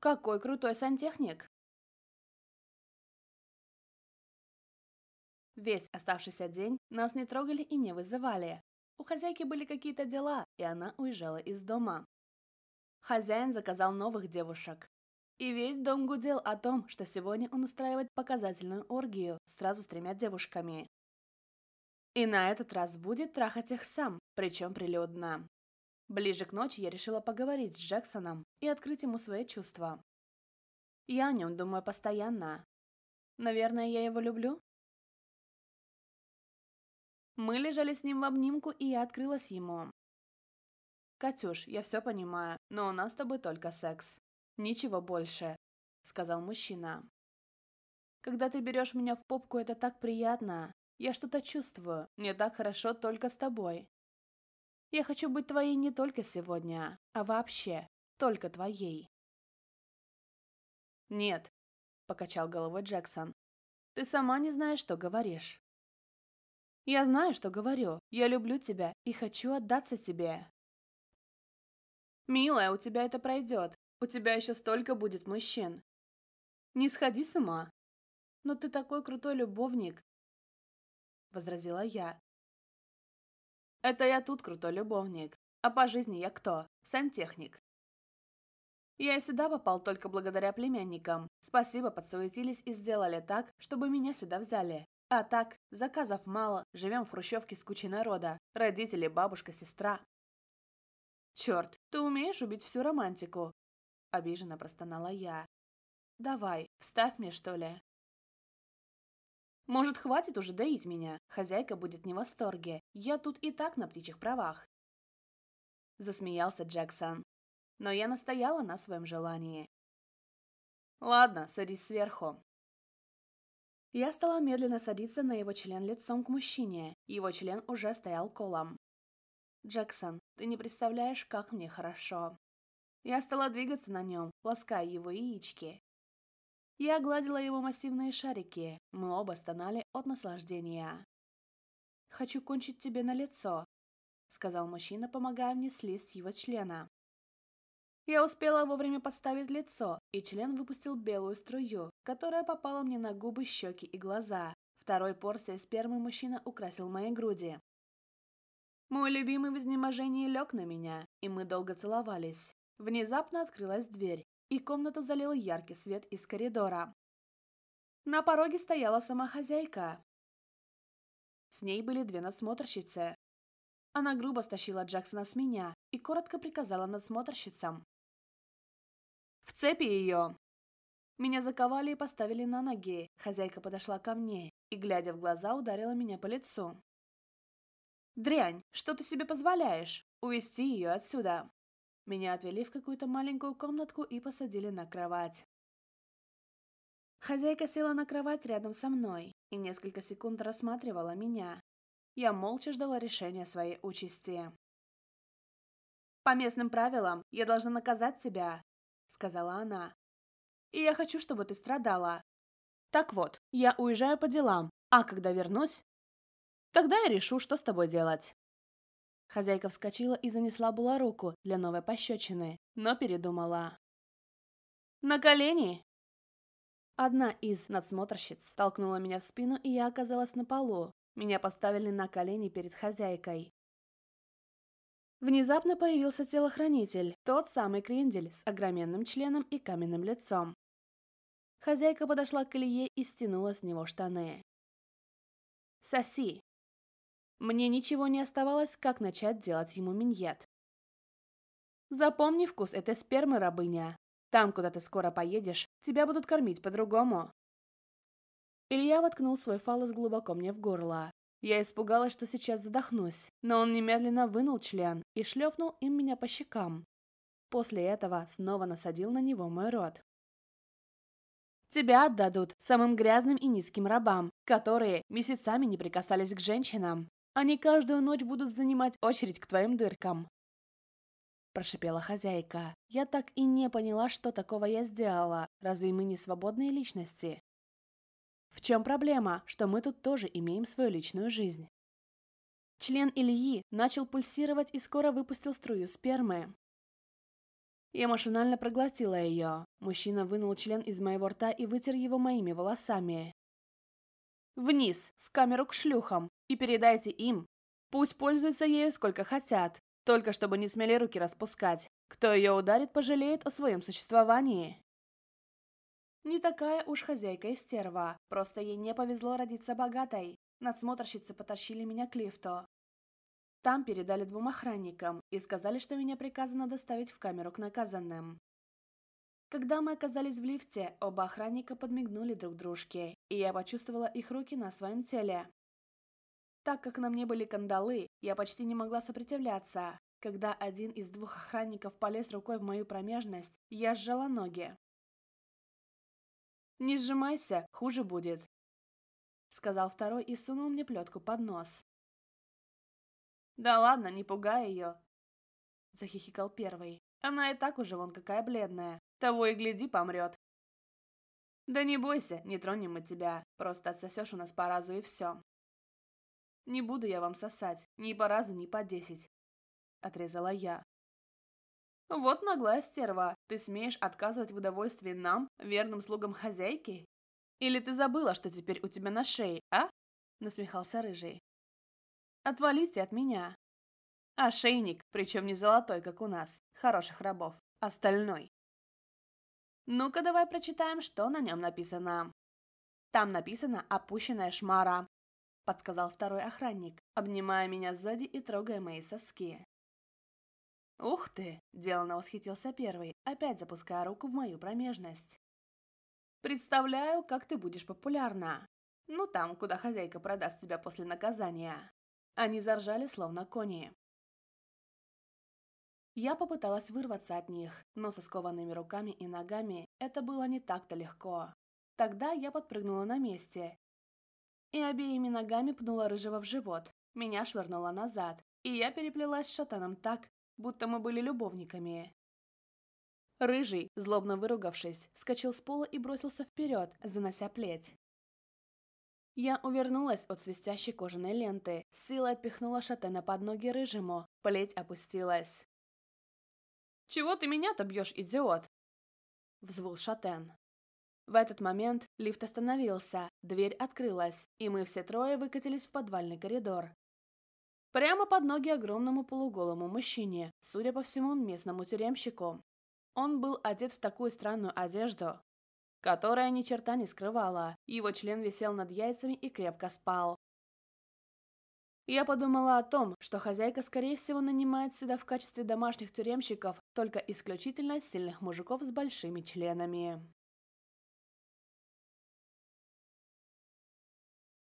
Какой крутой сантехник! Весь оставшийся день нас не трогали и не вызывали. У хозяйки были какие-то дела, и она уезжала из дома. Хозяин заказал новых девушек. И весь дом гудел о том, что сегодня он устраивает показательную оргию сразу с тремя девушками. И на этот раз будет трахать их сам, причем прилюдно. Ближе к ночи я решила поговорить с Джексоном и открыть ему свои чувства. Я о нем думаю постоянно. Наверное, я его люблю? Мы лежали с ним в обнимку, и я открылась ему. «Катюш, я все понимаю, но у нас с тобой только секс. Ничего больше», — сказал мужчина. «Когда ты берешь меня в попку, это так приятно. Я что-то чувствую. Мне так хорошо только с тобой. Я хочу быть твоей не только сегодня, а вообще, только твоей. Нет, покачал головой Джексон. Ты сама не знаешь, что говоришь. Я знаю, что говорю. Я люблю тебя и хочу отдаться тебе. Милая, у тебя это пройдет. У тебя еще столько будет мужчин. Не сходи с ума. Но ты такой крутой любовник, возразила я, это я тут крутой любовник, а по жизни я кто? Сантехник. Я сюда попал только благодаря племянникам. Спасибо, подсуетились и сделали так, чтобы меня сюда взяли. А так, заказов мало, живем в хрущевке с кучей народа. Родители, бабушка, сестра. Черт, ты умеешь убить всю романтику? Обиженно простонала я. Давай, вставь мне, что ли. «Может, хватит уже доить меня? Хозяйка будет не в восторге. Я тут и так на птичьих правах». Засмеялся Джексон. Но я настояла на своем желании. «Ладно, садись сверху», я стала медленно садиться на его член лицом к мужчине. Его член уже стоял колом. «Джексон, ты не представляешь, как мне хорошо». Я стала двигаться на нем, лаская его яички. Я гладила его массивные шарики. Мы оба стонали от наслаждения. «Хочу кончить тебе на лицо», — сказал мужчина, помогая мне слезть его члена. Я успела вовремя подставить лицо, и член выпустил белую струю, которая попала мне на губы, щеки и глаза. Второй порция спермы мужчина украсил мои груди. Мой любимый в изнеможении лег на меня, и мы долго целовались. Внезапно открылась дверь, и комнату залил яркий свет из коридора. На пороге стояла сама хозяйка. С ней были две надсмотрщицы. Она грубо стащила Джексона с меня и коротко приказала надсмотрщицам. «В цепи ее!» Меня заковали и поставили на ноги. Хозяйка подошла ко мне и, глядя в глаза, ударила меня по лицу. «Дрянь, что ты себе позволяешь? Увести ее отсюда!» Меня отвели в какую-то маленькую комнатку и посадили на кровать. Хозяйка села на кровать рядом со мной и несколько секунд рассматривала меня. Я молча ждала решения своей участи. «По местным правилам я должна наказать себя», — сказала она. «И я хочу, чтобы ты страдала. Так вот, я уезжаю по делам, а когда вернусь, тогда я решу, что с тобой делать». Хозяйка вскочила и занесла была руку для новой пощечины, но передумала. «На колени!» Одна из надсмотрщиц толкнула меня в спину, и я оказалась на полу. Меня поставили на колени перед хозяйкой. Внезапно появился телохранитель, тот самый крендель с огроменным членом и каменным лицом. Хозяйка подошла к колее и стянула с него штаны. «Соси!» Мне ничего не оставалось, как начать делать ему миньет. Запомни вкус этой спермы, рабыня. Там, куда ты скоро поедешь, тебя будут кормить по-другому. Илья воткнул свой фалос глубоко мне в горло. Я испугалась, что сейчас задохнусь, но он немедленно вынул член и шлепнул им меня по щекам. После этого снова насадил на него мой рот. Тебя отдадут самым грязным и низким рабам, которые месяцами не прикасались к женщинам. Они каждую ночь будут занимать очередь к твоим дыркам. Прошипела хозяйка. Я так и не поняла, что такого я сделала. Разве мы не свободные личности? В чем проблема, что мы тут тоже имеем свою личную жизнь? Член Ильи начал пульсировать и скоро выпустил струю спермы. Я машинально проглотила ее. Мужчина вынул член из моего рта и вытер его моими волосами. «Вниз, в камеру к шлюхам! и передайте им. Пусть пользуются ею сколько хотят, только чтобы не смели руки распускать. Кто ее ударит, пожалеет о своем существовании. Не такая уж хозяйка и стерва, просто ей не повезло родиться богатой. Надсмотрщицы потащили меня к лифту. Там передали двум охранникам и сказали, что меня приказано доставить в камеру к наказанным. Когда мы оказались в лифте, оба охранника подмигнули друг дружке, и я почувствовала их руки на своем теле. Так как на мне были кандалы, я почти не могла сопротивляться. Когда один из двух охранников полез рукой в мою промежность, я сжала ноги. «Не сжимайся, хуже будет», — сказал второй и сунул мне плетку под нос. «Да ладно, не пугай ее», — захихикал первый. «Она и так уже вон какая бледная. Того и гляди, помрет». «Да не бойся, не тронем мы тебя. Просто отсосешь у нас по разу и все», не буду я вам сосать, ни по разу, ни по десять. Отрезала я. Вот наглая стерва, ты смеешь отказывать в удовольствии нам, верным слугам хозяйки? Или ты забыла, что теперь у тебя на шее, а? Насмехался рыжий. Отвалите от меня. Ошейник, а причем не золотой, как у нас, хороших рабов, а стальной. Ну-ка давай прочитаем, что на нем написано. Там написано «Опущенная шмара», подсказал второй охранник, обнимая меня сзади и трогая мои соски. «Ух ты!» – деланно восхитился первый, опять запуская руку в мою промежность. «Представляю, как ты будешь популярна. Ну там, куда хозяйка продаст тебя после наказания». Они заржали, словно кони. Я попыталась вырваться от них, но со скованными руками и ногами это было не так-то легко. Тогда я подпрыгнула на месте и обеими ногами пнула рыжего в живот. Меня швырнула назад, и я переплелась с шатаном так, будто мы были любовниками. Рыжий, злобно выругавшись, вскочил с пола и бросился вперед, занося плеть. Я увернулась от свистящей кожаной ленты, сила отпихнула шатена под ноги рыжему, плеть опустилась. «Чего ты меня-то бьешь, идиот?» Взвыл шатен. В этот момент лифт остановился, дверь открылась, и мы все трое выкатились в подвальный коридор. Прямо под ноги огромному полуголому мужчине, судя по всему, местному тюремщику. Он был одет в такую странную одежду, которая ни черта не скрывала. Его член висел над яйцами и крепко спал. Я подумала о том, что хозяйка, скорее всего, нанимает сюда в качестве домашних тюремщиков только исключительно сильных мужиков с большими членами.